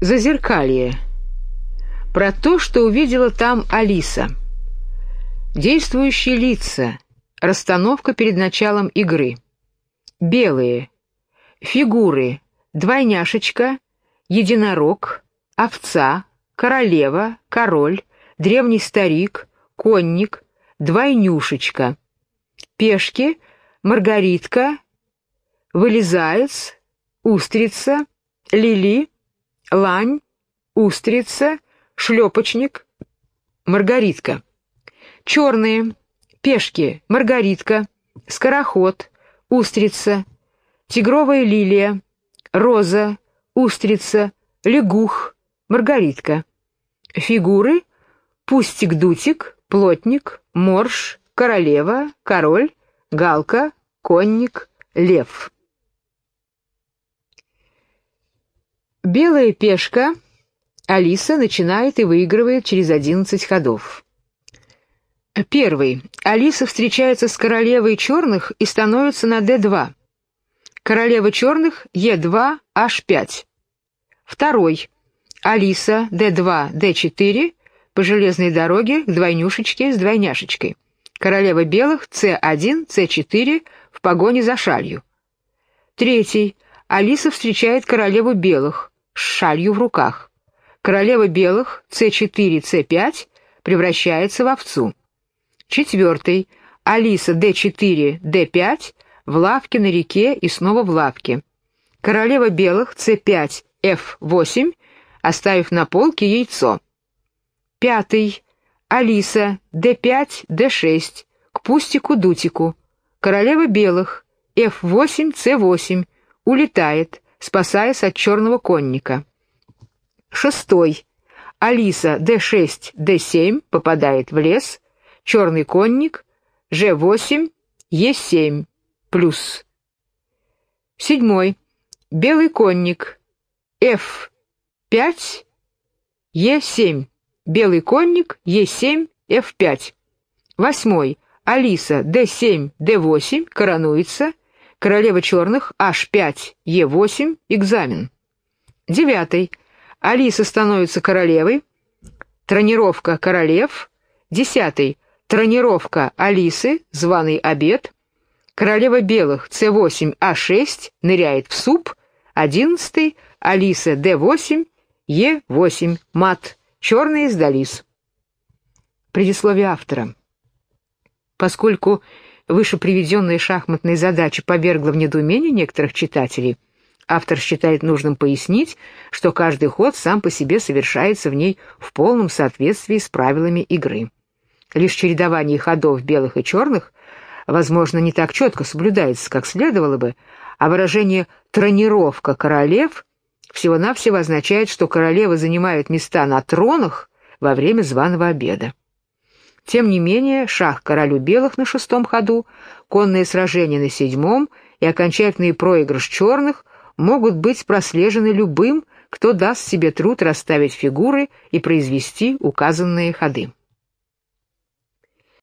Зазеркалье. Про то, что увидела там Алиса. Действующие лица. Расстановка перед началом игры. Белые. Фигуры. Двойняшечка, единорог, овца, королева, король, древний старик, конник, двойнюшечка. Пешки, маргаритка, вылезаец, устрица, лили, лань, устрица, шлепочник, маргаритка. Черные, пешки, маргаритка, скороход, устрица, тигровая лилия, роза, устрица, лягух, маргаритка. Фигуры — пустик-дутик, плотник, морж, королева, король, галка, конник, лев. Белая пешка Алиса начинает и выигрывает через 11 ходов. Первый. Алиса встречается с королевой черных и становится на d2. Королева черных Е2, H5. Второй. Алиса d2, d4 по железной дороге к двойнюшечке с двойняшечкой. Королева белых c1, c4 в погоне за шалью. Третий. Алиса встречает королеву белых с шалью в руках. Королева белых c4, c5 превращается в овцу. Четвертый. Алиса d4, d5 в лавке на реке и снова в лавке. Королева белых c5, f8, оставив на полке яйцо. Пятый. Алиса d5, d6 к пустику-дутику. Королева белых f8, c8 улетает, спасаясь от черного конника. Шестой. Алиса d6, d7 попадает в лес, черный конник, g8, e7 плюс. Седьмой. Белый конник, f5, e7, белый конник, e7, f5. Восьмой. Алиса d7, d8 коронуется, королева черных h5, e8 экзамен. Девятый. Алиса становится королевой, тронировка королев. Десятый. Тронировка Алисы, званый обед. Королева белых c8, а6 ныряет в суп. Одиннадцатый. Алиса d8, e8 мат. Черные сдались. Предисловие автора. Поскольку выше приведенная шахматная задача повергла в недоумение некоторых читателей, автор считает нужным пояснить, что каждый ход сам по себе совершается в ней в полном соответствии с правилами игры. Лишь чередование ходов белых и черных, возможно, не так четко соблюдается, как следовало бы, а выражение «тронировка королев» всего-навсего означает, что королевы занимают места на тронах во время званого обеда. Тем не менее, шах королю белых на шестом ходу, конные сражения на седьмом и окончательный проигрыш черных могут быть прослежены любым, кто даст себе труд расставить фигуры и произвести указанные ходы.